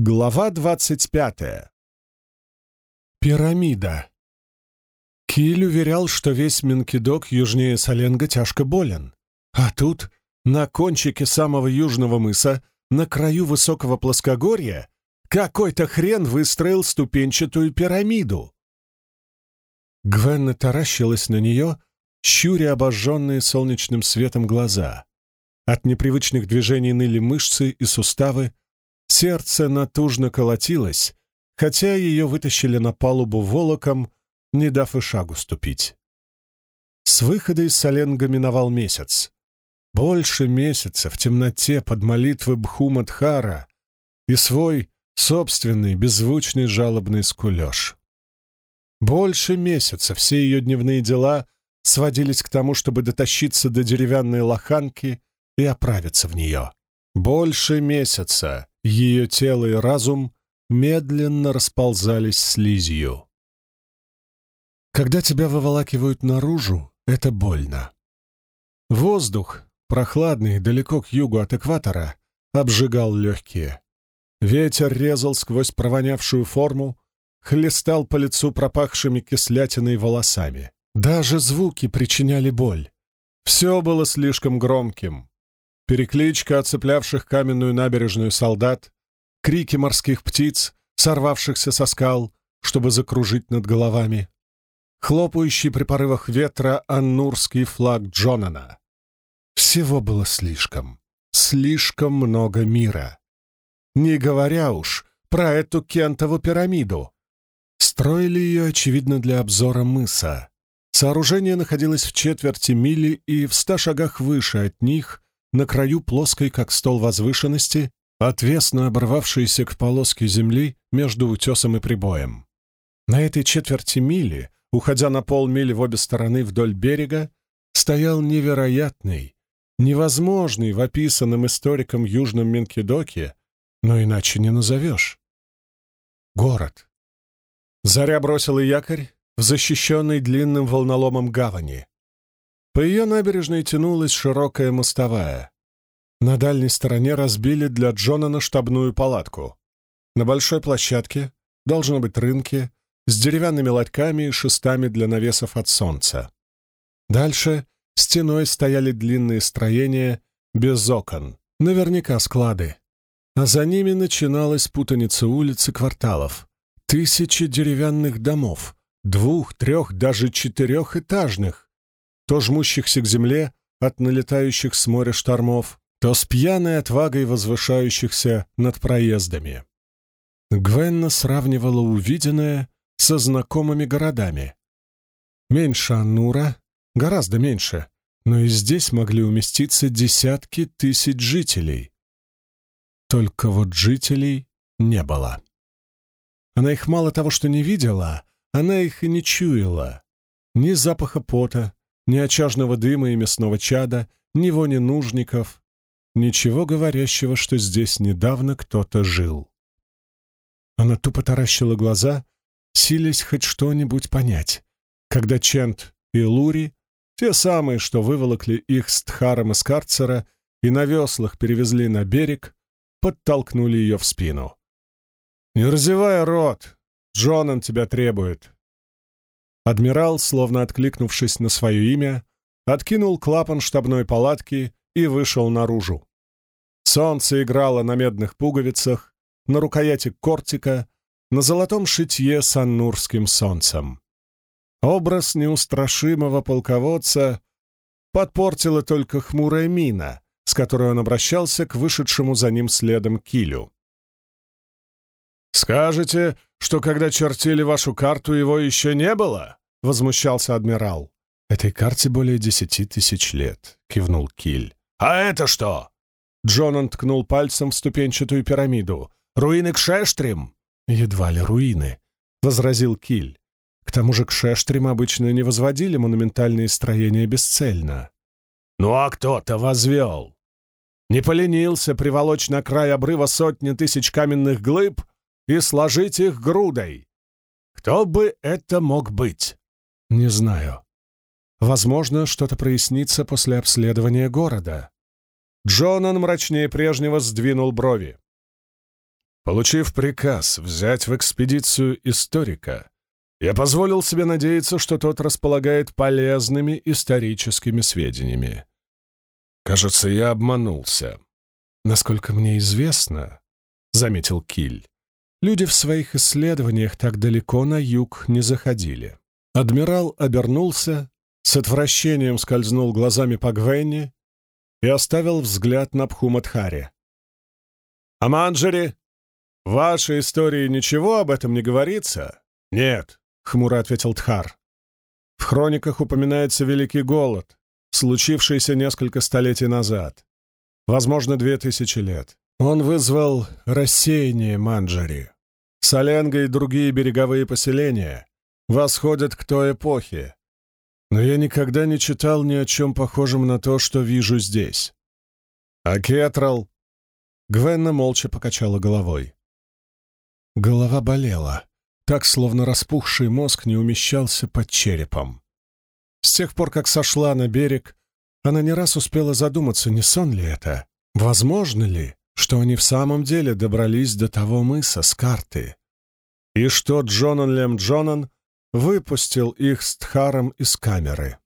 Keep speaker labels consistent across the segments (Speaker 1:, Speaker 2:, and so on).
Speaker 1: Глава двадцать пятая. Пирамида. Киль уверял, что весь Минкидок южнее Соленга тяжко болен. А тут, на кончике самого южного мыса, на краю высокого плоскогорья, какой-то хрен выстроил ступенчатую пирамиду. Гвенна таращилась на нее, щуря обожженные солнечным светом глаза. От непривычных движений ныли мышцы и суставы, Сердце натужно колотилось, хотя ее вытащили на палубу волоком, не дав и шагу ступить. С выхода из Соленга миновал месяц. Больше месяца в темноте под молитвы Бхумадхара и свой собственный беззвучный жалобный скулеж. Больше месяца все ее дневные дела сводились к тому, чтобы дотащиться до деревянной лоханки и оправиться в нее. Больше месяца ее тело и разум медленно расползались слизью. Когда тебя выволакивают наружу, это больно. Воздух, прохладный, далеко к югу от экватора, обжигал легкие. Ветер резал сквозь провонявшую форму, хлестал по лицу пропахшими кислятиной волосами. Даже звуки причиняли боль. Все было слишком громким, перекличка оцеплявших каменную набережную солдат, крики морских птиц, сорвавшихся со скал, чтобы закружить над головами, хлопающий при порывах ветра аннурский флаг Джонана. Всего было слишком, слишком много мира. Не говоря уж про эту кентову пирамиду. Строили ее, очевидно, для обзора мыса. Сооружение находилось в четверти мили и в ста шагах выше от них — на краю плоской, как стол возвышенности, отвесно оборвавшейся к полоске земли между утесом и прибоем. На этой четверти мили, уходя на полмили в обе стороны вдоль берега, стоял невероятный, невозможный в описанном историком Южном Минкидоке, но иначе не назовешь. Город. Заря бросила якорь в защищенной длинным волноломом гавани. По ее набережной тянулась широкая мостовая. На дальней стороне разбили для Джонана штабную палатку. На большой площадке, должно быть рынки, с деревянными ларьками и шестами для навесов от солнца. Дальше стеной стояли длинные строения без окон, наверняка склады. А за ними начиналась путаница улиц и кварталов. Тысячи деревянных домов, двух, трех, даже четырехэтажных, то жмущихся к земле от налетающих с моря штормов, то с пьяной отвагой возвышающихся над проездами. Гвенна сравнивала увиденное со знакомыми городами. Меньше Аннура, гораздо меньше, но и здесь могли уместиться десятки тысяч жителей. Только вот жителей не было. Она их мало того, что не видела, она их и не чуяла. Ни запаха пота, ни очажного дыма и мясного чада, ни вони нужников, ничего говорящего, что здесь недавно кто-то жил. Она тупо таращила глаза, силясь хоть что-нибудь понять, когда Чент и Лури, те самые, что выволокли их с Тхаром из карцера и на веслах перевезли на берег, подтолкнули ее в спину. «Не разевай рот! Джонан тебя требует!» Адмирал, словно откликнувшись на свое имя, откинул клапан штабной палатки и вышел наружу. Солнце играло на медных пуговицах, на рукояти кортика, на золотом шитье с аннурским солнцем. Образ неустрашимого полководца подпортила только хмурая мина, с которой он обращался к вышедшему за ним следом килю. «Скажете, что когда чертили вашу карту, его еще не было?» — возмущался адмирал. «Этой карте более десяти тысяч лет», — кивнул Киль. «А это что?» Джонан ткнул пальцем в ступенчатую пирамиду. «Руины Кшештрим?» «Едва ли руины», — возразил Киль. «К тому же Кшештрим обычно не возводили монументальные строения бесцельно». «Ну а кто-то возвел!» Не поленился приволочь на край обрыва сотни тысяч каменных глыб и сложить их грудой. Кто бы это мог быть? Не знаю. Возможно, что-то прояснится после обследования города. Джонан мрачнее прежнего сдвинул брови. Получив приказ взять в экспедицию историка, я позволил себе надеяться, что тот располагает полезными историческими сведениями. Кажется, я обманулся. Насколько мне известно, — заметил Киль, — люди в своих исследованиях так далеко на юг не заходили. Адмирал обернулся, с отвращением скользнул глазами по Гвенне и оставил взгляд на Пхумадхаре. «А Манджери? В вашей истории ничего об этом не говорится?» «Нет», хмуро ответил Тхар. В хрониках упоминается Великий Голод, случившийся несколько столетий назад, возможно, две тысячи лет. Он вызвал рассеяние Манджари. Соленга и другие береговые поселения восходят к той эпохе, но я никогда не читал ни о чем похожем на то, что вижу здесь. А Кетрал... Гвенна молча покачала головой. Голова болела так, словно распухший мозг не умещался под черепом. С тех пор, как сошла на берег, она не раз успела задуматься, не сон ли это, возможно ли, что они в самом деле добрались до того мыса с карты, и что Джонан Лем Джонан выпустил их с Тхаром из камеры.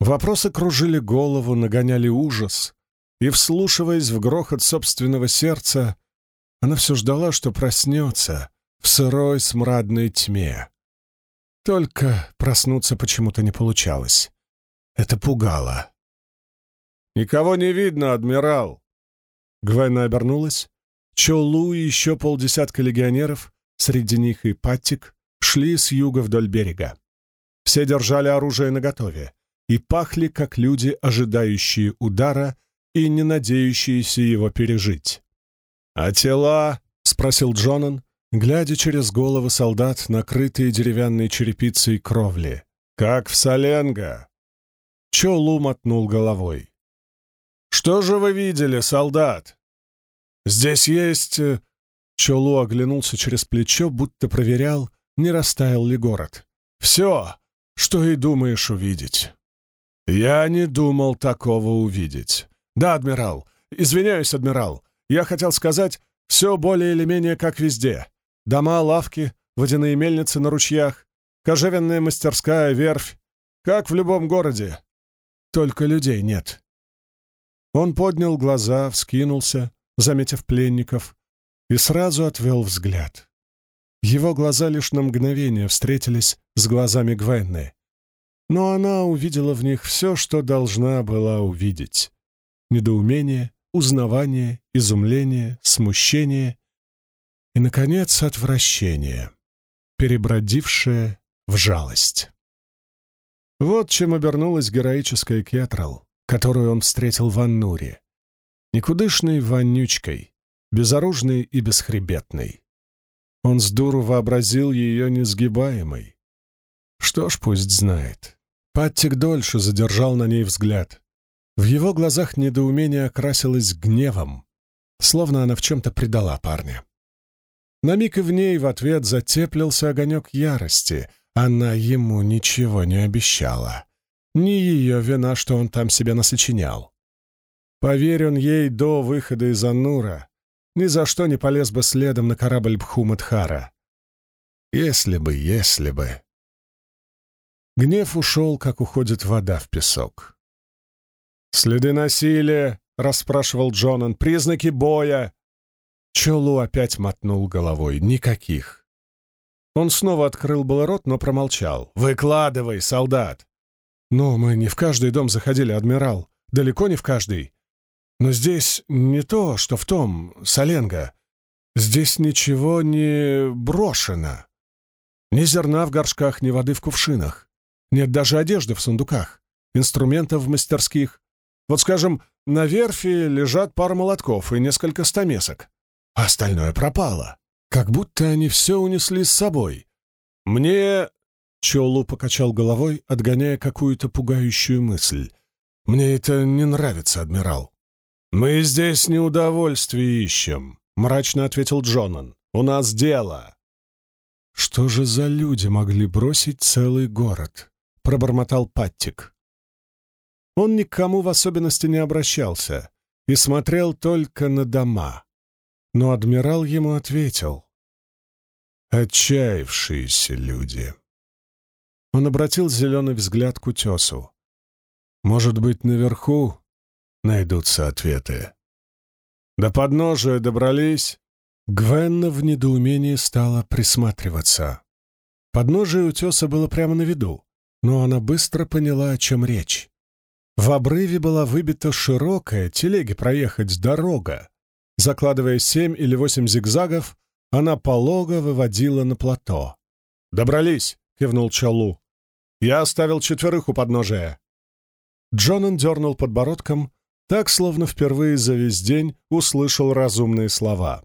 Speaker 1: Вопросы кружили голову, нагоняли ужас, и, вслушиваясь в грохот собственного сердца, она все ждала, что проснется — в сырой смрадной тьме. Только проснуться почему-то не получалось. Это пугало. «Никого не видно, адмирал!» Гвена обернулась. Чолу и еще полдесятка легионеров, среди них и Паттик, шли с юга вдоль берега. Все держали оружие наготове и пахли, как люди, ожидающие удара и не надеющиеся его пережить. «А тела?» — спросил Джонан, глядя через головы солдат, накрытые деревянной черепицей кровли. «Как в Соленго!» Чолу мотнул головой. «Что же вы видели, солдат?» «Здесь есть...» э, Чолу оглянулся через плечо, будто проверял, не растаял ли город. «Все, что и думаешь увидеть». «Я не думал такого увидеть». «Да, адмирал. Извиняюсь, адмирал. Я хотел сказать, все более или менее как везде. Дома, лавки, водяные мельницы на ручьях, кожевенная мастерская, верфь. Как в любом городе. Только людей нет. Он поднял глаза, вскинулся, заметив пленников, и сразу отвел взгляд. Его глаза лишь на мгновение встретились с глазами Гвенны. Но она увидела в них все, что должна была увидеть. Недоумение, узнавание, изумление, смущение и, наконец, отвращение, перебродившее в жалость. Вот чем обернулась героическая Кетрал, которую он встретил в Аннуре. Никудышной вонючкой, безоружной и бесхребетной. Он с дуру вообразил ее несгибаемой. Что ж, пусть знает. Паттик дольше задержал на ней взгляд. В его глазах недоумение окрасилось гневом, словно она в чем-то предала парня. На миг и в ней в ответ затеплился огонек ярости. Она ему ничего не обещала. Не ее вина, что он там себе насочинял. Поверь он ей до выхода из Аннура, ни за что не полез бы следом на корабль Бхумадхара. Если бы, если бы. Гнев ушел, как уходит вода в песок. «Следы насилия», — расспрашивал Джонан, — «признаки боя». Чолу опять мотнул головой. Никаких. Он снова открыл был рот, но промолчал. «Выкладывай, солдат!» «Но мы не в каждый дом заходили, адмирал. Далеко не в каждый. Но здесь не то, что в том, Соленго. Здесь ничего не брошено. Ни зерна в горшках, ни воды в кувшинах. Нет даже одежды в сундуках, инструментов в мастерских. Вот, скажем, на верфи лежат пара молотков и несколько стамесок а остальное пропало. Как будто они все унесли с собой. Мне... Чолу покачал головой, отгоняя какую-то пугающую мысль. «Мне это не нравится, адмирал». «Мы здесь не удовольствие ищем», — мрачно ответил Джонан. «У нас дело». «Что же за люди могли бросить целый город?» — пробормотал Паттик. Он никому в особенности не обращался и смотрел только на дома. но адмирал ему ответил. «Отчаявшиеся люди». Он обратил зеленый взгляд к утесу. «Может быть, наверху найдутся ответы». До подножия добрались. Гвенна в недоумении стала присматриваться. Подножие утеса было прямо на виду, но она быстро поняла, о чем речь. В обрыве была выбита широкая, телеги проехать, дорога. Закладывая семь или восемь зигзагов, она полого выводила на плато. «Добрались!» — кивнул Чалу. «Я оставил четверых у подножия». Джонан дернул подбородком, так, словно впервые за весь день услышал разумные слова.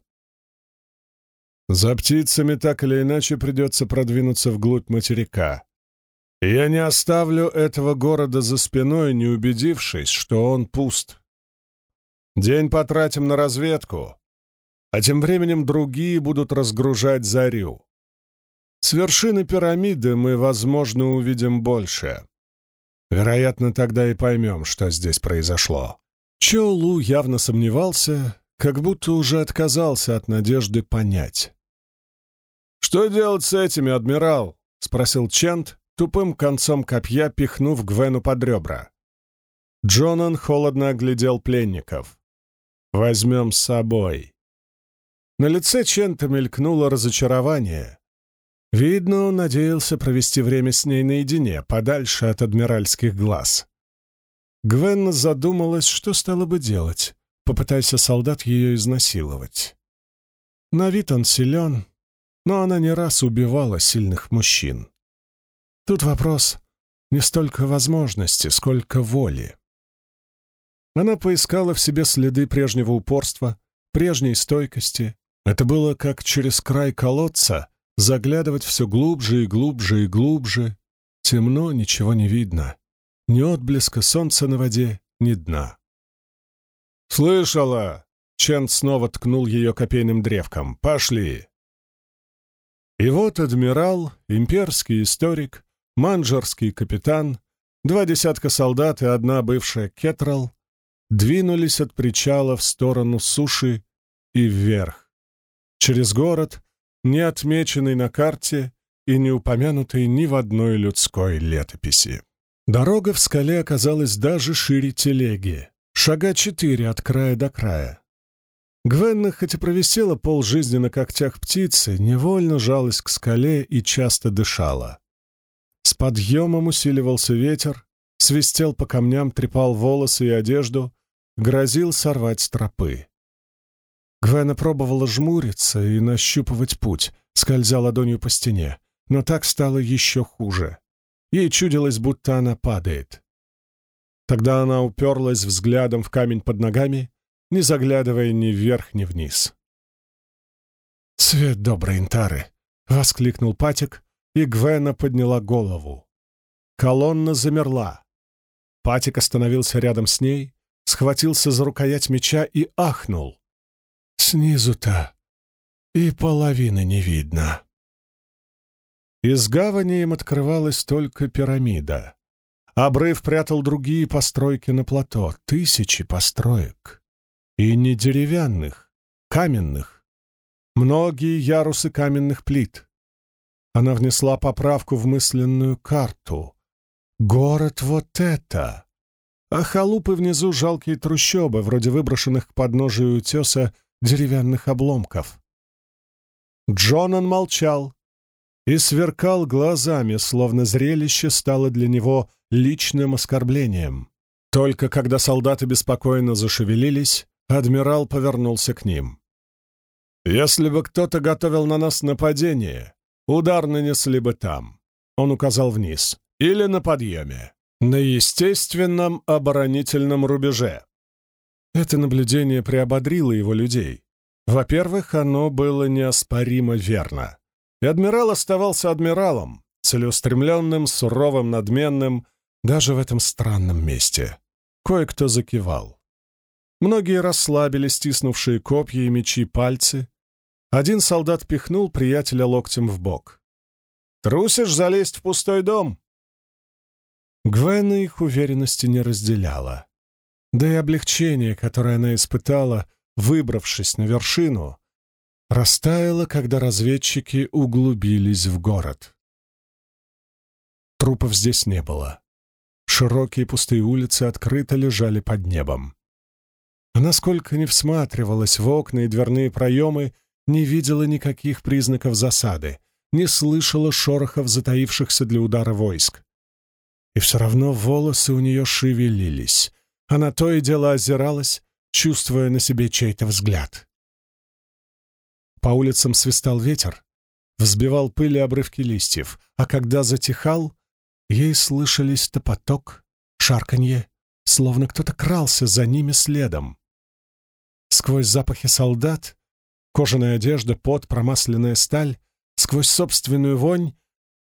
Speaker 1: «За птицами так или иначе придется продвинуться вглубь материка. Я не оставлю этого города за спиной, не убедившись, что он пуст. День потратим на разведку, а тем временем другие будут разгружать зарю. С вершины пирамиды мы, возможно, увидим больше. Вероятно, тогда и поймем, что здесь произошло. Чо явно сомневался, как будто уже отказался от надежды понять. «Что делать с этими, адмирал?» — спросил Чент, тупым концом копья пихнув Гвену под ребра. Джонан холодно оглядел пленников. «Возьмем с собой». На лице Чента мелькнуло разочарование. Видно, он надеялся провести время с ней наедине, подальше от адмиральских глаз. Гвен задумалась, что стало бы делать, попытайся солдат ее изнасиловать. На вид он силен, но она не раз убивала сильных мужчин. Тут вопрос не столько возможности, сколько воли. Она поискала в себе следы прежнего упорства, прежней стойкости. Это было как через край колодца заглядывать все глубже и глубже и глубже. Темно, ничего не видно. Ни отблеска солнца на воде, ни дна. «Слышала!» — Чен снова ткнул ее копейным древком. «Пошли!» И вот адмирал, имперский историк, манжерский капитан, два десятка солдат и одна бывшая кетрал двинулись от причала в сторону суши и вверх, через город, не отмеченный на карте и не упомянутый ни в одной людской летописи. Дорога в скале оказалась даже шире телеги, шага четыре от края до края. Гвенна, хоть и провисела полжизни на когтях птицы, невольно жалась к скале и часто дышала. С подъемом усиливался ветер, свистел по камням, трепал волосы и одежду, грозил сорвать стропы. Гвена пробовала жмуриться и нащупывать путь, скользя ладонью по стене, но так стало еще хуже. Ей чудилось, будто она падает. Тогда она уперлась взглядом в камень под ногами, не заглядывая ни вверх, ни вниз. «Свет доброй Интары!» — воскликнул Патик, и Гвена подняла голову. Колонна замерла. Патик остановился рядом с ней, схватился за рукоять меча и ахнул. «Снизу-то и половины не видно». Из гавани им открывалась только пирамида. Обрыв прятал другие постройки на плато, тысячи построек. И не деревянных, каменных. Многие ярусы каменных плит. Она внесла поправку в мысленную карту. Город вот это! А халупы внизу жалкие трущобы, вроде выброшенных к подножию утеса деревянных обломков. Джонан молчал и сверкал глазами, словно зрелище стало для него личным оскорблением. Только когда солдаты беспокойно зашевелились, адмирал повернулся к ним. «Если бы кто-то готовил на нас нападение, Удар нанесли бы там, он указал вниз, или на подъеме, на естественном оборонительном рубеже. Это наблюдение приободрило его людей. Во-первых, оно было неоспоримо верно. И адмирал оставался адмиралом, целеустремленным, суровым, надменным, даже в этом странном месте. Кое-кто закивал. Многие расслабили стиснувшие копья и мечи пальцы, один солдат пихнул приятеля локтем в бок. «Трусишь залезть в пустой дом?» Гвена их уверенности не разделяла. Да и облегчение, которое она испытала, выбравшись на вершину, растаяла, когда разведчики углубились в город. Трупов здесь не было. Широкие пустые улицы открыто лежали под небом. Она сколько ни всматривалась в окна и дверные проемы, не видела никаких признаков засады, не слышала шорохов затаившихся для удара войск. И все равно волосы у нее шевелились. Она то и дело озиралась, чувствуя на себе чей-то взгляд. По улицам свистал ветер, взбивал пыль и обрывки листьев, а когда затихал, ей слышались топоток, шарканье, словно кто-то крался за ними следом. Сквозь запахи солдат, кожаная одежда, пот, промасленная сталь, сквозь собственную вонь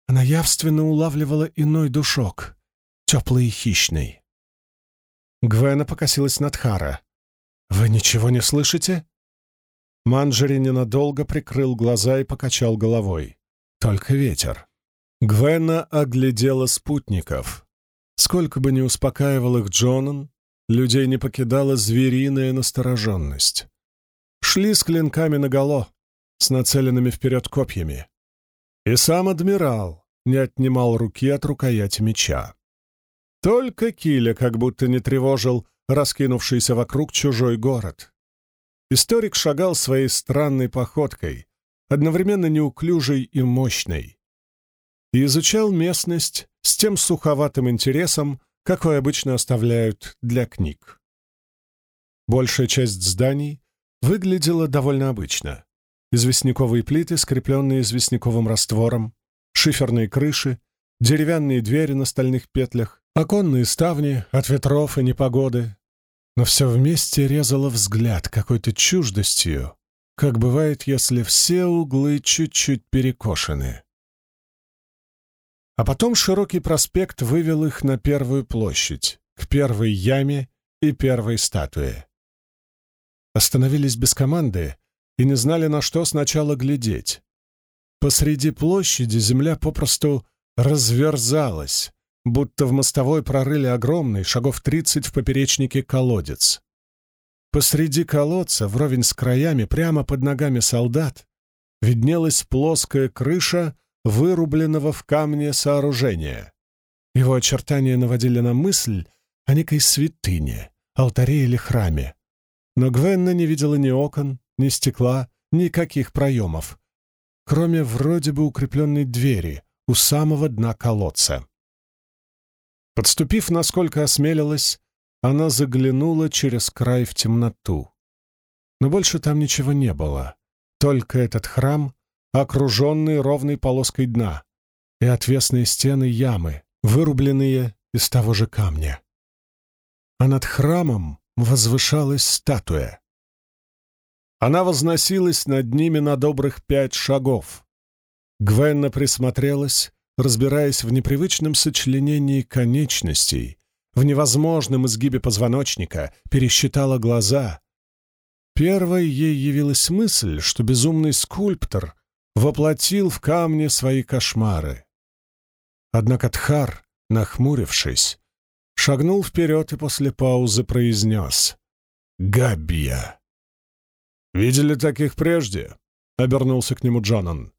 Speaker 1: она явственно улавливала иной душок, теплый и хищный. Гвена покосилась на Тхара. «Вы ничего не слышите?» Манджери ненадолго прикрыл глаза и покачал головой. «Только ветер». Гвена оглядела спутников. Сколько бы ни успокаивал их Джонан, людей не покидала звериная настороженность. Шли с клинками наголо, с нацеленными вперед копьями. И сам адмирал не отнимал руки от рукояти меча. Только Киля как будто не тревожил раскинувшийся вокруг чужой город. Историк шагал своей странной походкой, одновременно неуклюжей и мощной, и изучал местность с тем суховатым интересом, какой обычно оставляют для книг. Большая часть зданий выглядела довольно обычно. Известняковые плиты, скрепленные известняковым раствором, шиферные крыши, деревянные двери на стальных петлях, оконные ставни от ветров и непогоды. Но все вместе резало взгляд какой-то чуждостью, как бывает, если все углы чуть-чуть перекошены. А потом широкий проспект вывел их на первую площадь, к первой яме и первой статуе. Остановились без команды и не знали, на что сначала глядеть. Посреди площади земля попросту разверзалась, будто в мостовой прорыли огромный, шагов тридцать в поперечнике колодец. Посреди колодца, вровень с краями, прямо под ногами солдат, виднелась плоская крыша вырубленного в камне сооружения. Его очертания наводили на мысль о некой святыне, алтаре или храме. Но Гвенна не видела ни окон, ни стекла, никаких проемов, кроме вроде бы укрепленной двери у самого дна колодца. Подступив, насколько осмелилась, она заглянула через край в темноту. Но больше там ничего не было, только этот храм окруженный ровной полоской дна, и отвесные стены ямы, вырубленные из того же камня. А над храмом возвышалась статуя. Она возносилась над ними на добрых пять шагов. Гвенна присмотрелась, разбираясь в непривычном сочленении конечностей, в невозможном изгибе позвоночника, пересчитала глаза. Первой ей явилась мысль, что безумный скульптор воплотил в камне свои кошмары. Однако Тхар, нахмурившись, шагнул вперед и после паузы произнес «Габия». «Видели таких прежде?» — обернулся к нему Джонан.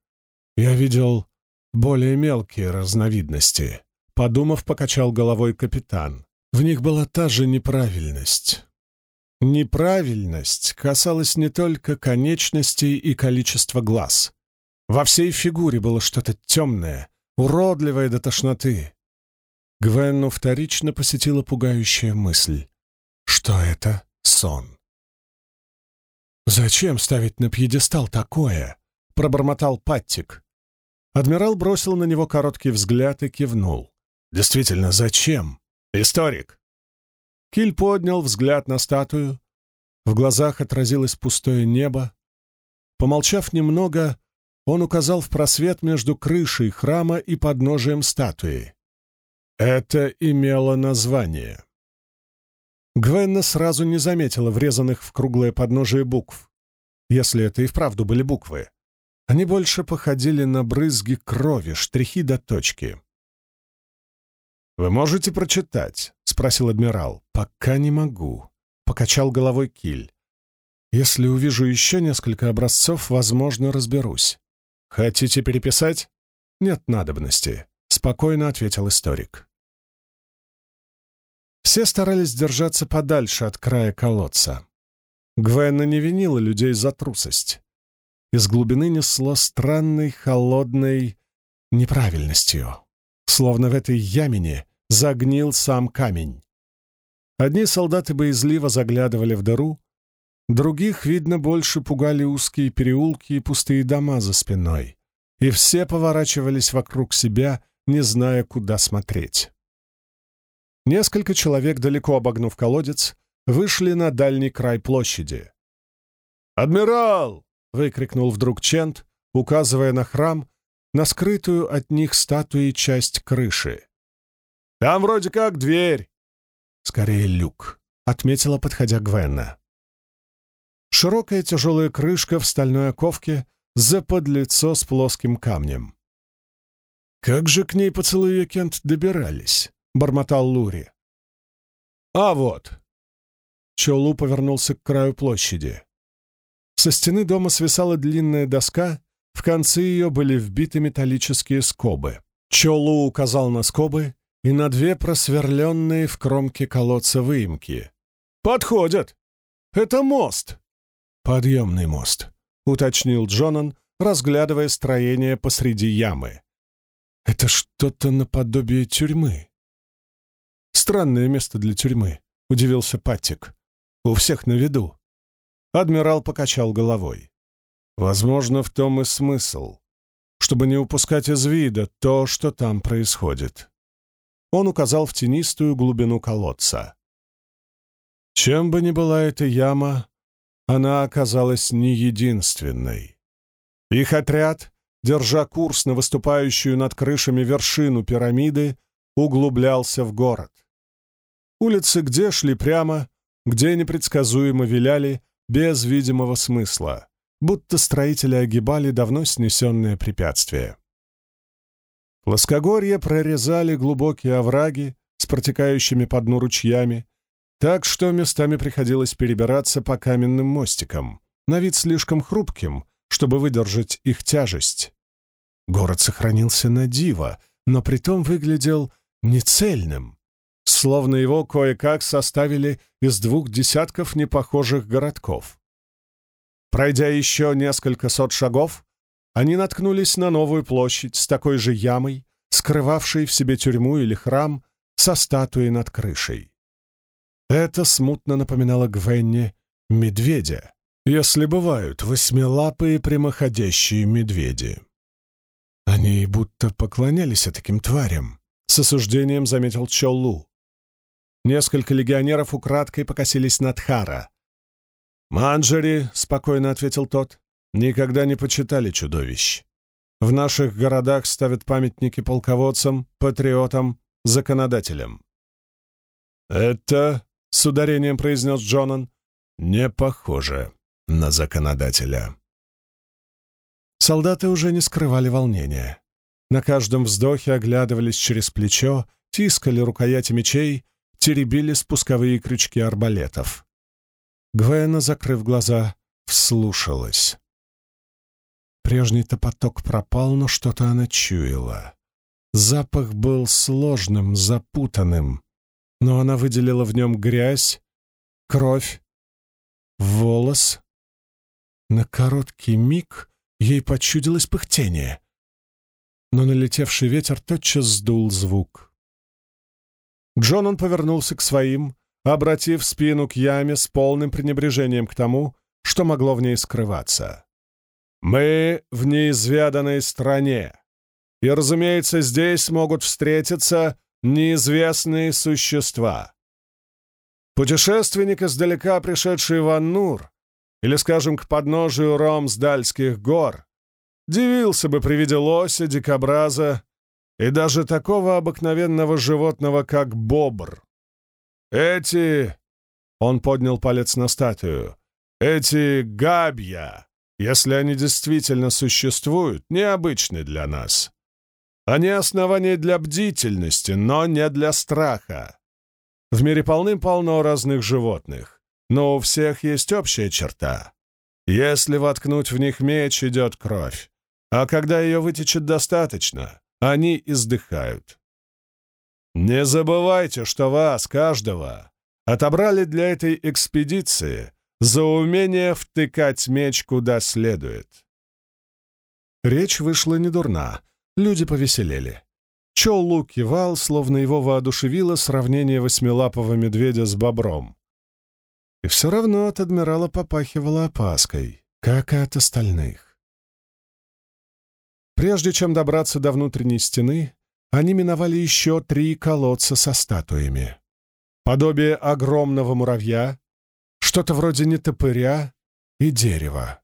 Speaker 1: «Я видел более мелкие разновидности», — подумав, покачал головой капитан. В них была та же неправильность. Неправильность касалась не только конечностей и количества глаз. Во всей фигуре было что-то темное, уродливое до тошноты. Гвенну вторично посетила пугающая мысль. Что это сон? «Зачем ставить на пьедестал такое?» — пробормотал Паттик. Адмирал бросил на него короткий взгляд и кивнул. «Действительно, зачем? Историк!» Киль поднял взгляд на статую. В глазах отразилось пустое небо. Помолчав немного, он указал в просвет между крышей храма и подножием статуи. Это имело название. Гвенна сразу не заметила врезанных в круглое подножие букв. Если это и вправду были буквы. Они больше походили на брызги крови, штрихи до точки. «Вы можете прочитать?» — спросил адмирал. «Пока не могу», — покачал головой Киль. Если увижу еще несколько образцов, возможно, разберусь. Хотите переписать? Нет надобности, спокойно ответил историк. Все старались держаться подальше от края колодца. Гвенна не винила людей за трусость. Из глубины несло странной, холодной неправильностью. Словно в этой ямине загнил сам камень. Одни солдаты боязливо заглядывали в дыру, Других, видно, больше пугали узкие переулки и пустые дома за спиной, и все поворачивались вокруг себя, не зная, куда смотреть. Несколько человек, далеко обогнув колодец, вышли на дальний край площади. «Адмирал!» — выкрикнул вдруг Чент, указывая на храм, на скрытую от них статуи часть крыши. «Там вроде как дверь!» «Скорее люк», — отметила, подходя Гвенна. Широкая тяжелая крышка в стальной оковке за подлицо с плоским камнем. «Как же к ней поцелуи Кент добирались?» — бормотал Лури. «А вот!» Чолу повернулся к краю площади. Со стены дома свисала длинная доска, в конце ее были вбиты металлические скобы. Чолу указал на скобы и на две просверленные в кромке колодца выемки. «Подходят! Это мост!» «Подъемный мост», — уточнил Джонан, разглядывая строение посреди ямы. «Это что-то наподобие тюрьмы». «Странное место для тюрьмы», — удивился Паттик. «У всех на виду». Адмирал покачал головой. «Возможно, в том и смысл, чтобы не упускать из вида то, что там происходит». Он указал в тенистую глубину колодца. Чем бы ни была эта яма, она оказалась не единственной. Их отряд, держа курс на выступающую над крышами вершину пирамиды, углублялся в город. Улицы где шли прямо, где непредсказуемо виляли, без видимого смысла, будто строители огибали давно снесенное препятствие. Плоскогорье прорезали глубокие овраги с протекающими по дну ручьями, так что местами приходилось перебираться по каменным мостикам, на вид слишком хрупким, чтобы выдержать их тяжесть. Город сохранился на диво, но притом выглядел нецельным, словно его кое-как составили из двух десятков непохожих городков. Пройдя еще несколько сот шагов, они наткнулись на новую площадь с такой же ямой, скрывавшей в себе тюрьму или храм со статуей над крышей. Это смутно напоминало Гвенне медведя, если бывают восьмилапые прямоходящие медведи. Они будто поклонялись таким тварям, с осуждением заметил Чоллу. Несколько легионеров украдкой покосились на Тхара. «Манджери», — спокойно ответил тот, — «никогда не почитали чудовищ. В наших городах ставят памятники полководцам, патриотам, законодателям». «Это — с ударением произнес Джонан, — «не похоже на законодателя». Солдаты уже не скрывали волнения. На каждом вздохе оглядывались через плечо, тискали рукояти мечей, теребили спусковые крючки арбалетов. Гвена, закрыв глаза, вслушалась. Прежний топоток пропал, но что-то она чуяла. Запах был сложным, запутанным, но она выделила в нем грязь, кровь, волос. На короткий миг ей почудилось пыхтение, но налетевший ветер тотчас сдул звук. Джонан повернулся к своим, обратив спину к яме с полным пренебрежением к тому, что могло в ней скрываться. «Мы в неизведанной стране, и, разумеется, здесь могут встретиться неизвестные существа. Путешественник, издалека пришедший в Аннур, или, скажем, к подножию Ромсдальских гор, дивился бы при виде лося, дикобраза и даже такого обыкновенного животного, как бобр. Эти... Он поднял палец на статую. Эти габья, если они действительно существуют, необычны для нас. Они основания для бдительности, но не для страха. В мире полным-полно разных животных. но у всех есть общая черта. Если воткнуть в них меч, идет кровь, а когда ее вытечет достаточно, они издыхают. Не забывайте, что вас, каждого, отобрали для этой экспедиции за умение втыкать меч куда следует. Речь вышла недурна, люди повеселели. Чоулу кивал, словно его воодушевило сравнение восьмилапого медведя с бобром. И все равно от адмирала попахивало опаской, как и от остальных. Прежде чем добраться до внутренней стены, они миновали еще три колодца со статуями. Подобие огромного муравья, что-то вроде нетопыря и дерева.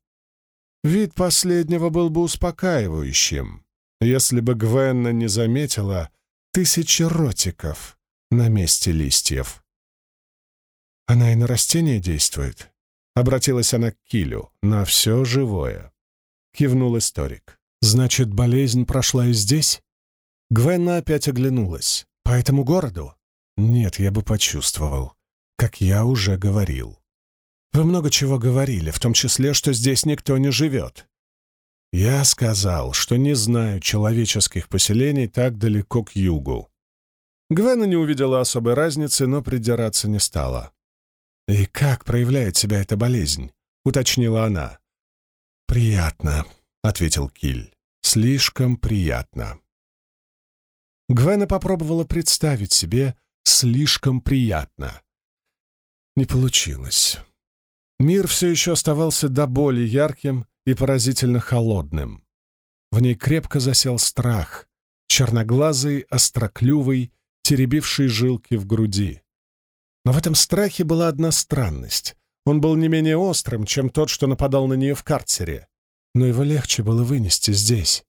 Speaker 1: Вид последнего был бы успокаивающим, если бы Гвенна не заметила тысячи ротиков на месте листьев. Она и на растения действует. Обратилась она к Килю, на все живое. Кивнул историк. Значит, болезнь прошла и здесь? Гвенна опять оглянулась. По этому городу? Нет, я бы почувствовал. Как я уже говорил. Вы много чего говорили, в том числе, что здесь никто не живет. Я сказал, что не знаю человеческих поселений так далеко к югу. Гвена не увидела особой разницы, но придираться не стала. «И как проявляет себя эта болезнь?» — уточнила она. «Приятно», — ответил Киль. «Слишком приятно». Гвена попробовала представить себе «слишком приятно». Не получилось. Мир все еще оставался до боли ярким и поразительно холодным. В ней крепко засел страх, черноглазый, остроклювый, теребивший жилки в груди. Но в этом страхе была одна странность. Он был не менее острым, чем тот, что нападал на нее в карцере. Но его легче было вынести здесь,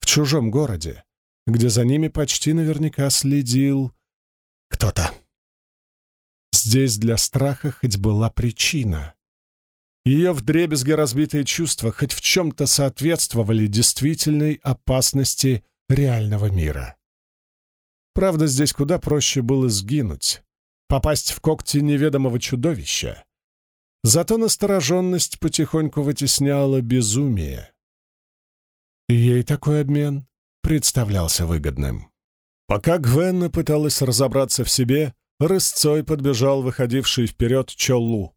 Speaker 1: в чужом городе, где за ними почти наверняка следил кто-то. Здесь для страха хоть была причина. Ее вдребезги разбитые чувства хоть в чем-то соответствовали действительной опасности реального мира. Правда, здесь куда проще было сгинуть, попасть в когти неведомого чудовища. Зато настороженность потихоньку вытесняла безумие. Ей такой обмен представлялся выгодным. Пока Гвенна пыталась разобраться в себе, рысцой подбежал выходивший вперед Чоллу.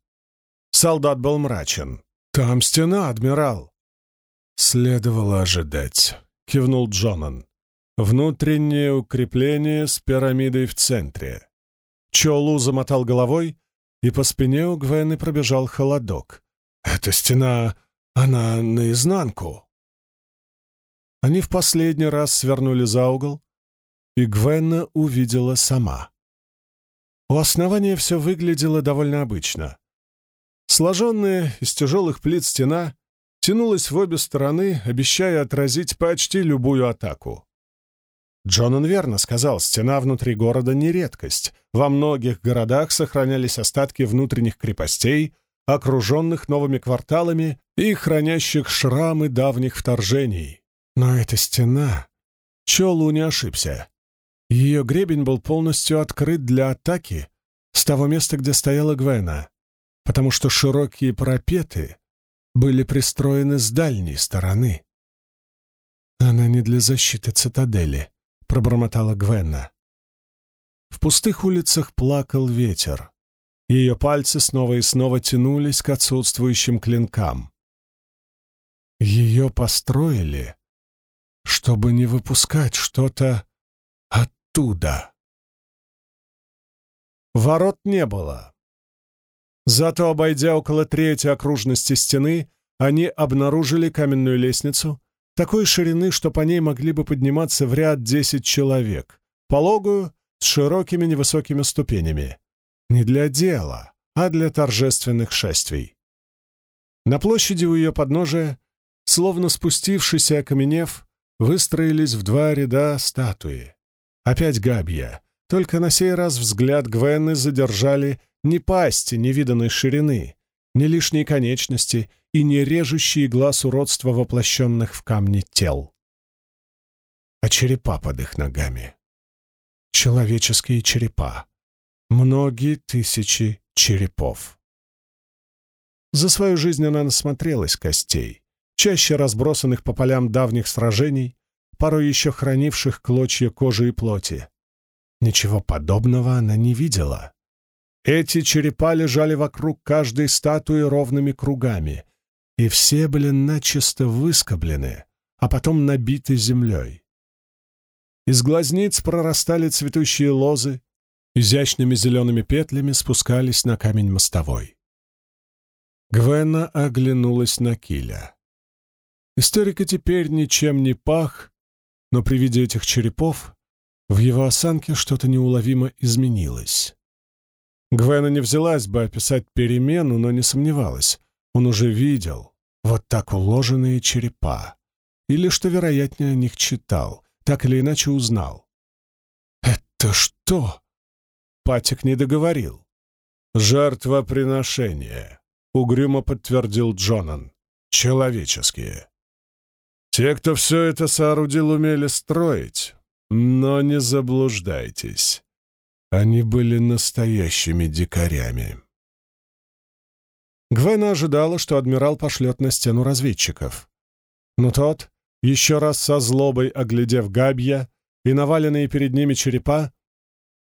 Speaker 1: Солдат был мрачен. «Там стена, адмирал!» «Следовало ожидать», — кивнул Джонан. «Внутреннее укрепление с пирамидой в центре. Чолу замотал головой, и по спине у Гвены пробежал холодок. «Эта стена, она наизнанку!» Они в последний раз свернули за угол, и Гвенна увидела сама. У основания все выглядело довольно обычно. Сложенная из тяжелых плит стена тянулась в обе стороны, обещая отразить почти любую атаку. Джонан верно сказал, стена внутри города не редкость. Во многих городах сохранялись остатки внутренних крепостей, окруженных новыми кварталами и хранящих шрамы давних вторжений. Но эта стена... Чолу не ошибся. Ее гребень был полностью открыт для атаки с того места, где стояла Гвена, потому что широкие парапеты были пристроены с дальней стороны. Она не для защиты цитадели. — пробормотала Гвенна. В пустых улицах плакал ветер. Ее пальцы снова и снова тянулись к отсутствующим клинкам. Ее построили, чтобы не выпускать что-то оттуда. Ворот не было. Зато, обойдя около третьей окружности стены, они обнаружили каменную лестницу, такой ширины, что по ней могли бы подниматься в ряд десять человек, пологую, с широкими невысокими ступенями. Не для дела, а для торжественных шествий. На площади у ее подножия, словно спустившись и окаменев, выстроились в два ряда статуи. Опять габья, только на сей раз взгляд Гвенны задержали не пасти невиданной ширины, не лишние конечности и не режущие глаз уродства воплощенных в камне тел, а черепа под их ногами. Человеческие черепа. Многие тысячи черепов. За свою жизнь она насмотрелась костей, чаще разбросанных по полям давних сражений, порой еще хранивших клочья кожи и плоти. Ничего подобного она не видела. Эти черепа лежали вокруг каждой статуи ровными кругами, и все были начисто выскоблены, а потом набиты землей. Из глазниц прорастали цветущие лозы, изящными зелеными петлями спускались на камень мостовой. Гвена оглянулась на Киля. Историка теперь ничем не пах, но при виде этих черепов в его осанке что-то неуловимо изменилось. Гвена не взялась бы описать перемену, но не сомневалась. Он уже видел вот так уложенные черепа. Или, что вероятнее, о них читал так или иначе узнал. «Это что?» Патик не договорил. «Жертвоприношение», — угрюмо подтвердил Джонан. «Человеческие. Те, кто все это соорудил, умели строить, но не заблуждайтесь. Они были настоящими дикарями». Гвена ожидала, что адмирал пошлет на стену разведчиков. Но тот, еще раз со злобой оглядев габья и наваленные перед ними черепа,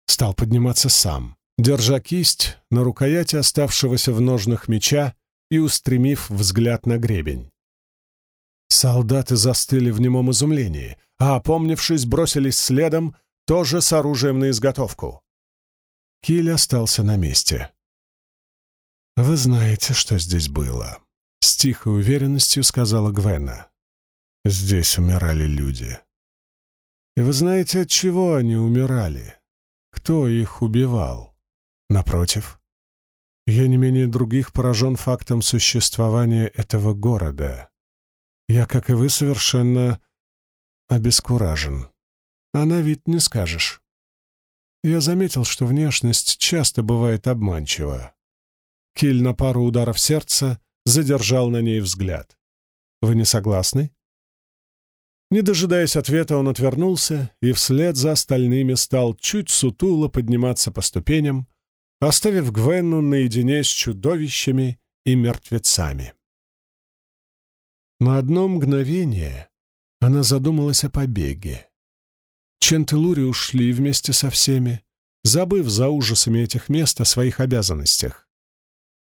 Speaker 1: стал подниматься сам, держа кисть на рукояти оставшегося в ножнах меча и устремив взгляд на гребень. Солдаты застыли в немом изумлении, а, опомнившись, бросились следом, тоже с оружием на изготовку. Киль остался на месте. «Вы знаете, что здесь было», — с тихой уверенностью сказала Гвена. Здесь умирали люди. И вы знаете, от чего они умирали? Кто их убивал? Напротив, я не менее других поражен фактом существования этого города. Я, как и вы, совершенно обескуражен. А на вид не скажешь. Я заметил, что внешность часто бывает обманчива. Киль на пару ударов сердца задержал на ней взгляд. Вы не согласны? Не дожидаясь ответа, он отвернулся и вслед за остальными стал чуть сутуло подниматься по ступеням, оставив Гвенну наедине с чудовищами и мертвецами. На одно мгновение она задумалась о побеге. Чент и Лури ушли вместе со всеми, забыв за ужасами этих мест о своих обязанностях.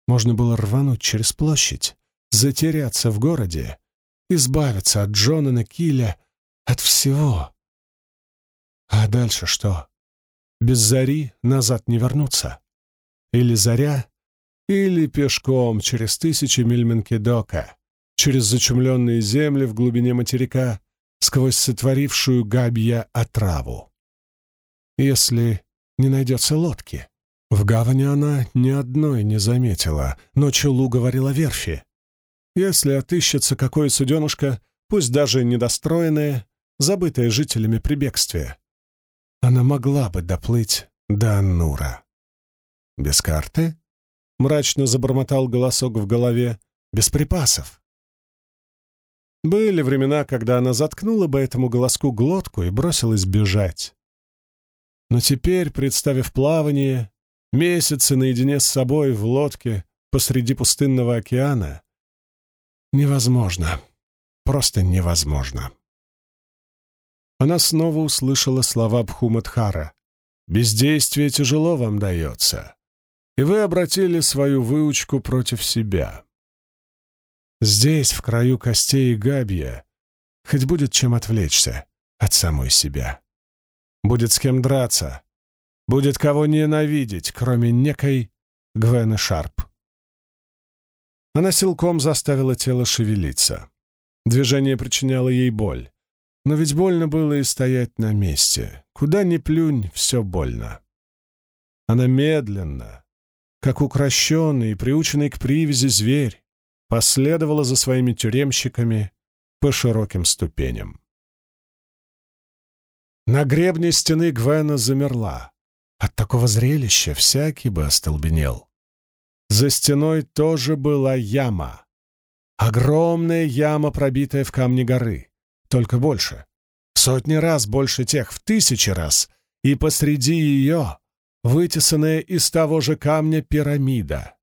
Speaker 1: Можно было рвануть через площадь, затеряться в городе избавиться от Джонана Килля, от всего. А дальше что? Без зари назад не вернуться? Или заря, или пешком через тысячи миль Менкедока, через зачумленные земли в глубине материка, сквозь сотворившую габья отраву. Если не найдется лодки. В гавани она ни одной не заметила, но Чулу говорила верфи. Если отыщется какое суденушка, пусть даже недостроенное, забытое жителями при бегстве, она могла бы доплыть до Аннура. «Без карты?» — мрачно забормотал голосок в голове. «Без припасов?» Были времена, когда она заткнула бы этому голоску глотку и бросилась бежать. Но теперь, представив плавание, месяцы наедине с собой в лодке посреди пустынного океана, Невозможно. Просто невозможно. Она снова услышала слова Бхумадхара. «Бездействие тяжело вам дается, и вы обратили свою выучку против себя. Здесь, в краю костей и габья, хоть будет чем отвлечься от самой себя. Будет с кем драться, будет кого ненавидеть, кроме некой Гвены Шарп. Она силком заставила тело шевелиться. Движение причиняло ей боль. Но ведь больно было и стоять на месте. Куда ни плюнь, все больно. Она медленно, как укращенный и приученный к привязи зверь, последовала за своими тюремщиками по широким ступеням. На гребне стены Гвена замерла. От такого зрелища всякий бы остолбенел. За стеной тоже была яма. Огромная яма, пробитая в камне горы. Только больше. В сотни раз больше тех, в тысячи раз. И посреди ее вытесанная из того же камня пирамида.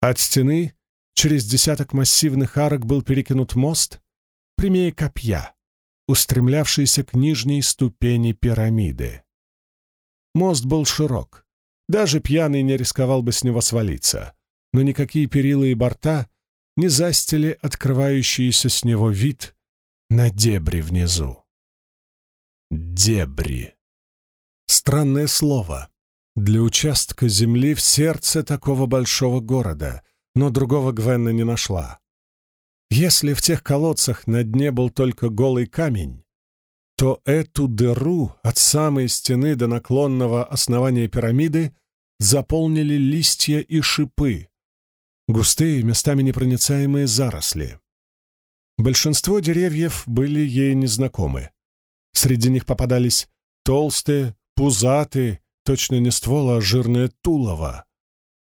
Speaker 1: От стены через десяток массивных арок был перекинут мост, прямее копья, устремлявшийся к нижней ступени пирамиды. Мост был широк. Даже пьяный не рисковал бы с него свалиться, но никакие перила и борта не застили открывающийся с него вид на дебри внизу. Дебри. Странное слово для участка земли в сердце такого большого города, но другого Гвенна не нашла. Если в тех колодцах на дне был только голый камень, то эту дыру от самой стены до наклонного основания пирамиды заполнили листья и шипы, густые, местами непроницаемые заросли. Большинство деревьев были ей незнакомы. Среди них попадались толстые, пузатые, точно не ствол, а жирное тулово.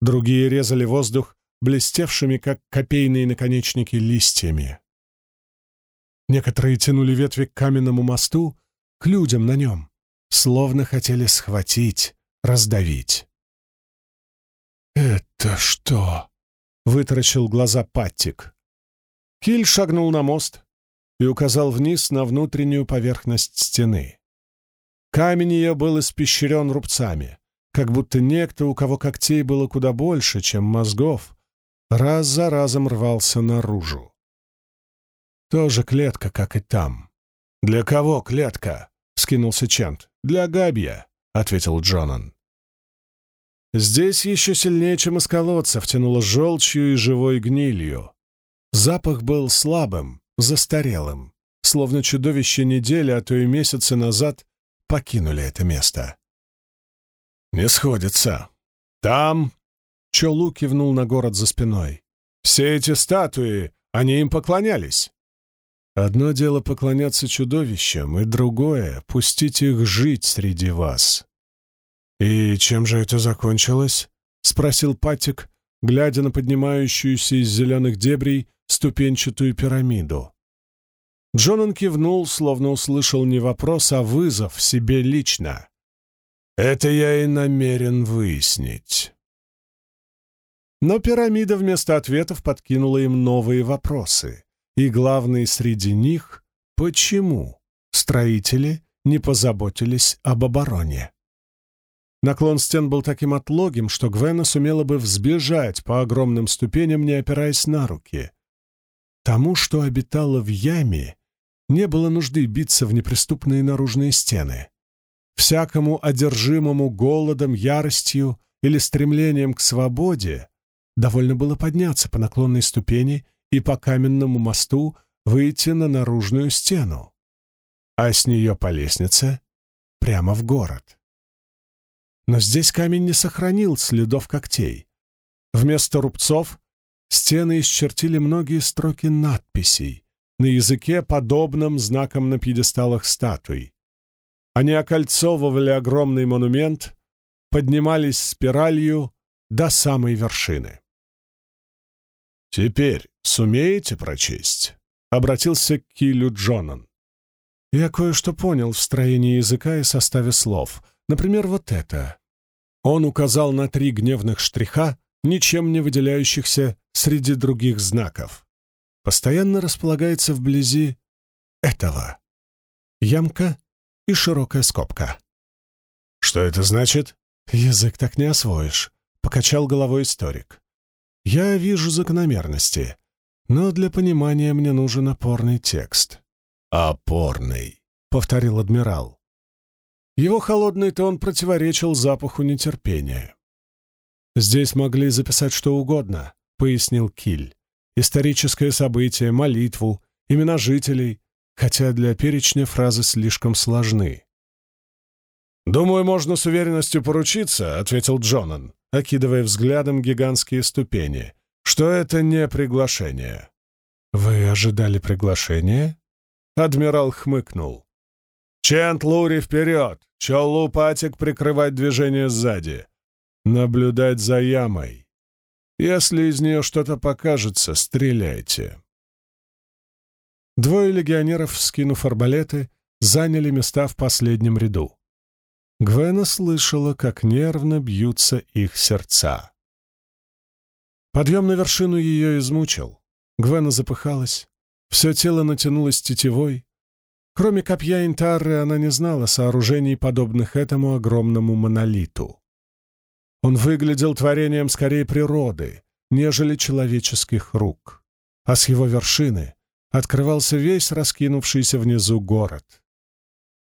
Speaker 1: Другие резали воздух блестевшими, как копейные наконечники, листьями. Некоторые тянули ветви к каменному мосту, к людям на нем, словно хотели схватить, раздавить. «Это что?» — вытаращил глаза Паттик. Киль шагнул на мост и указал вниз на внутреннюю поверхность стены. Камень ее был испещрен рубцами, как будто некто, у кого когтей было куда больше, чем мозгов, раз за разом рвался наружу. Тоже клетка, как и там. «Для кого клетка?» — скинулся Чент. «Для Габья», — ответил Джонан. Здесь еще сильнее, чем из колодца, втянуло желчью и живой гнилью. Запах был слабым, застарелым, словно чудовище недели, а то и месяцы назад покинули это место. «Не сходится. Там...» — Чолу кивнул на город за спиной. «Все эти статуи, они им поклонялись». «Одно дело поклоняться чудовищам, и другое — пустить их жить среди вас». «И чем же это закончилось?» — спросил Патик, глядя на поднимающуюся из зеленых дебрей ступенчатую пирамиду. Джонан кивнул, словно услышал не вопрос, а вызов себе лично. «Это я и намерен выяснить». Но пирамида вместо ответов подкинула им новые вопросы. И главный среди них — почему строители не позаботились об обороне? Наклон стен был таким отлогим, что Гвена сумела бы взбежать по огромным ступеням, не опираясь на руки. Тому, что обитало в яме, не было нужды биться в неприступные наружные стены. Всякому одержимому голодом, яростью или стремлением к свободе довольно было подняться по наклонной ступени и по каменному мосту выйти на наружную стену, а с нее по лестнице прямо в город. Но здесь камень не сохранил следов когтей. Вместо рубцов стены исчертили многие строки надписей, на языке, подобном знакам на пьедесталах статуй. Они окольцовывали огромный монумент, поднимались спиралью до самой вершины. «Теперь сумеете прочесть?» — обратился к Килю Джонан. «Я кое-что понял в строении языка и составе слов. Например, вот это». Он указал на три гневных штриха, ничем не выделяющихся среди других знаков постоянно располагается вблизи этого. Ямка и широкая скобка. «Что это значит?» «Язык так не освоишь», — покачал головой историк. «Я вижу закономерности, но для понимания мне нужен опорный текст». «Опорный», — повторил адмирал. Его холодный тон противоречил запаху нетерпения. «Здесь могли записать что угодно», — пояснил Киль историческое событие, молитву, имена жителей, хотя для перечня фразы слишком сложны. «Думаю, можно с уверенностью поручиться», — ответил Джонан, окидывая взглядом гигантские ступени, «что это не приглашение». «Вы ожидали приглашения?» Адмирал хмыкнул. «Чент Лури вперед! Чолу Патик прикрывать движение сзади! Наблюдать за ямой!» Если из нее что-то покажется, стреляйте. Двое легионеров, скинув арбалеты, заняли места в последнем ряду. Гвена слышала, как нервно бьются их сердца. Подъем на вершину ее измучил. Гвена запыхалась, все тело натянулось тетивой. Кроме копья Интарры она не знала сооружений, подобных этому огромному монолиту. Он выглядел творением скорее природы, нежели человеческих рук, а с его вершины открывался весь раскинувшийся внизу город.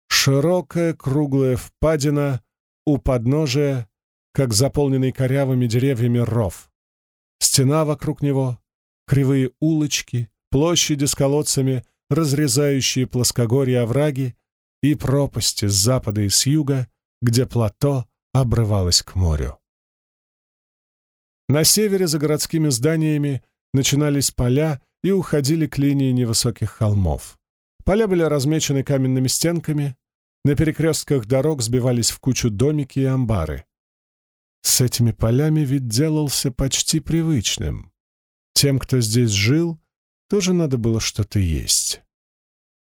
Speaker 1: Широкая круглая впадина у подножия, как заполненный корявыми деревьями ров. Стена вокруг него, кривые улочки, площади с колодцами, разрезающие плоскогорья овраги и пропасти с запада и с юга, где плато обрывалось к морю. На севере за городскими зданиями начинались поля и уходили к линии невысоких холмов. Поля были размечены каменными стенками, на перекрестках дорог сбивались в кучу домики и амбары. С этими полями вид делался почти привычным. Тем, кто здесь жил, тоже надо было что-то есть.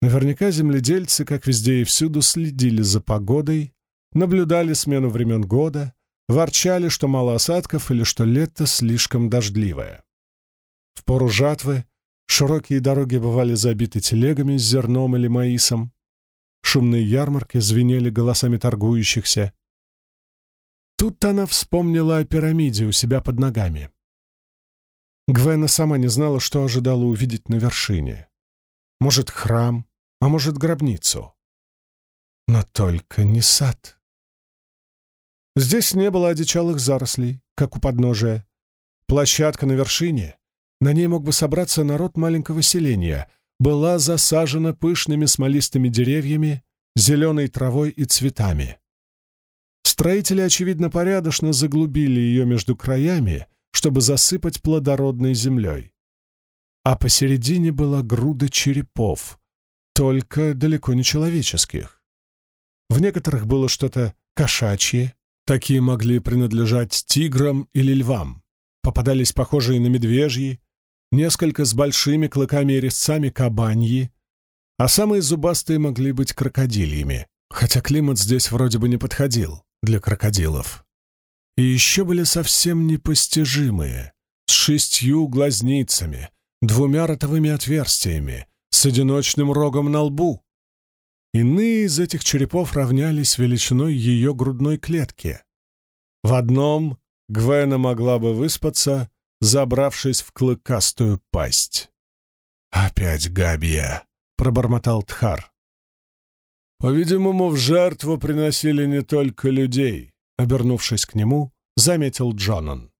Speaker 1: Наверняка земледельцы, как везде и всюду, следили за погодой, наблюдали смену времен года, ворчали, что мало осадков или что лето слишком дождливое. В пору жатвы широкие дороги бывали забиты телегами с зерном или маисом, шумные ярмарки звенели голосами торгующихся. Тут она вспомнила о пирамиде у себя под ногами. Гвена сама не знала, что ожидала увидеть на вершине. Может, храм, а может, гробницу. Но только не сад. Здесь не было одичалых зарослей, как у подножия. Площадка на вершине, на ней мог бы собраться народ маленького селения, была засажена пышными смолистыми деревьями, зеленой травой и цветами. Строители, очевидно, порядочно заглубили ее между краями, чтобы засыпать плодородной землей. А посередине была груда черепов, только далеко не человеческих. В некоторых было что-то кошачье, Такие могли принадлежать тиграм или львам. Попадались похожие на медвежьи, несколько с большими клыками и резцами кабаньи, а самые зубастые могли быть крокодильями, хотя климат здесь вроде бы не подходил для крокодилов. И еще были совсем непостижимые, с шестью глазницами, двумя ротовыми отверстиями, с одиночным рогом на лбу, Иные из этих черепов равнялись величиной ее грудной клетки. В одном Гвена могла бы выспаться, забравшись в клыкастую пасть. «Опять Габия!» — пробормотал Тхар. «По-видимому, в жертву приносили не только людей», — обернувшись к нему, заметил Джонан.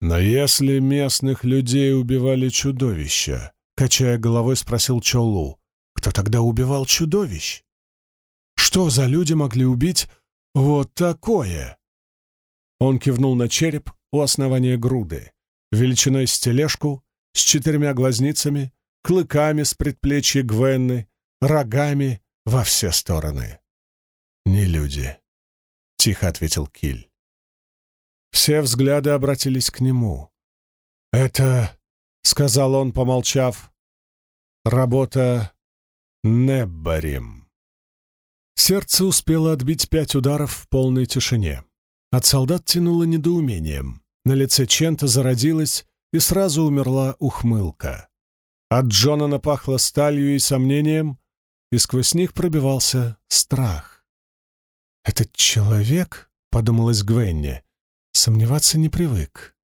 Speaker 1: «Но если местных людей убивали чудовища?» — качая головой, спросил Чолу. Кто тогда убивал чудовищ? Что за люди могли убить вот такое? Он кивнул на череп у основания груды, величиной с тележку, с четырьмя глазницами, клыками с предплечья Гвенны, рогами во все стороны. «Не люди», — тихо ответил Киль. Все взгляды обратились к нему. «Это, — сказал он, помолчав, — работа Неббарим. Сердце успело отбить пять ударов в полной тишине. От солдат тянуло недоумением. На лице Чента зародилась и сразу умерла ухмылка. От Джонана пахло сталью и сомнением, и сквозь них пробивался страх. «Этот человек», — подумалась Гвенни, — сомневаться не привык.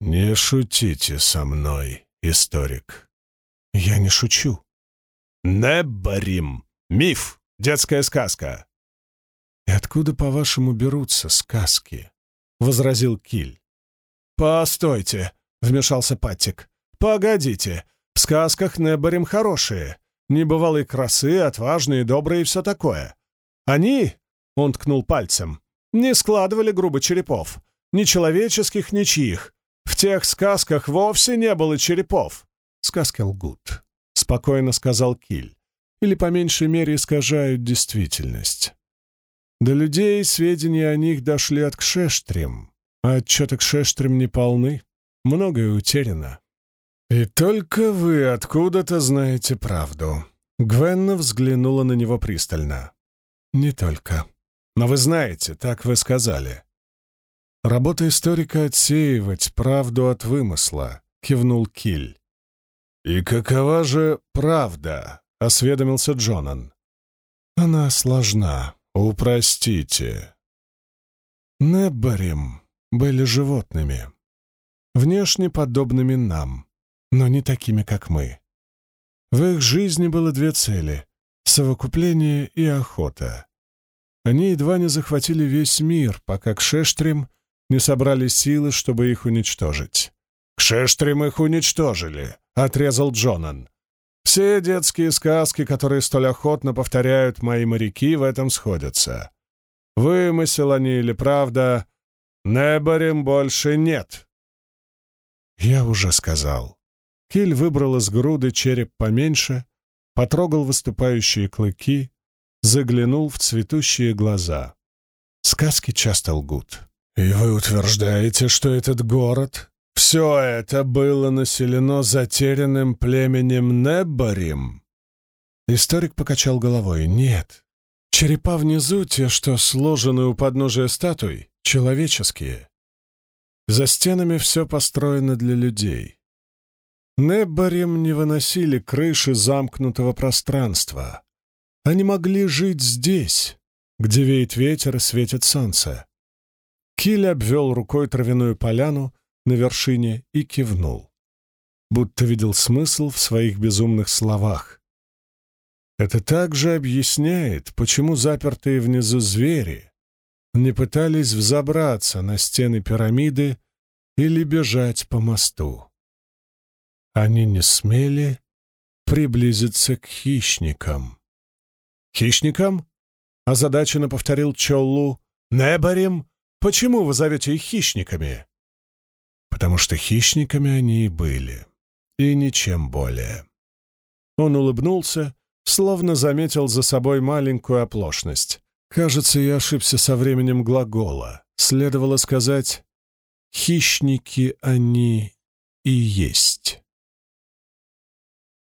Speaker 1: «Не шутите со мной, историк». «Я не шучу», Неббарим. Миф. Детская сказка. «И откуда, по-вашему, берутся сказки?» — возразил Киль. «Постойте», — вмешался Паттик. «Погодите. В сказках Неббарим хорошие. Небывалые красы, отважные, добрые и все такое. Они, — он ткнул пальцем, — не складывали грубо черепов. Ни человеческих, ни чьих. В тех сказках вовсе не было черепов. Сказки лгут спокойно сказал Киль. Или, по меньшей мере, искажают действительность. До людей сведения о них дошли от Кшештрим, а отчеты Кшештрим не полны, многое утеряно. «И только вы откуда-то знаете правду». Гвенна взглянула на него пристально. «Не только. Но вы знаете, так вы сказали». «Работа историка — отсеивать правду от вымысла», — кивнул Киль. «И какова же правда?» — осведомился Джонан. «Она сложна. Упростите». Неббарим были животными, внешне подобными нам, но не такими, как мы. В их жизни было две цели — совокупление и охота. Они едва не захватили весь мир, пока Кшештрим не собрали силы, чтобы их уничтожить. «Кшештрим их уничтожили», — отрезал Джонан. «Все детские сказки, которые столь охотно повторяют мои моряки, в этом сходятся. Вымысел они или правда, Неборем больше нет». «Я уже сказал». Киль выбрал из груды череп поменьше, потрогал выступающие клыки, заглянул в цветущие глаза. Сказки часто лгут. «И вы утверждаете, что этот город, все это было населено затерянным племенем Неббарим?» Историк покачал головой. «Нет. Черепа внизу, те, что сложены у подножия статуй, человеческие. За стенами все построено для людей. Неббарим не выносили крыши замкнутого пространства. Они могли жить здесь, где веет ветер и светит солнце. Киль обвел рукой травяную поляну на вершине и кивнул, будто видел смысл в своих безумных словах. Это также объясняет, почему запертые внизу звери не пытались взобраться на стены пирамиды или бежать по мосту. Они не смели приблизиться к хищникам. «Хищникам?» — озадаченно повторил Чоллу. «Небарим? Почему вы зовете их хищниками?» «Потому что хищниками они и были, и ничем более». Он улыбнулся, словно заметил за собой маленькую оплошность. Кажется, я ошибся со временем глагола. Следовало сказать «хищники они и есть».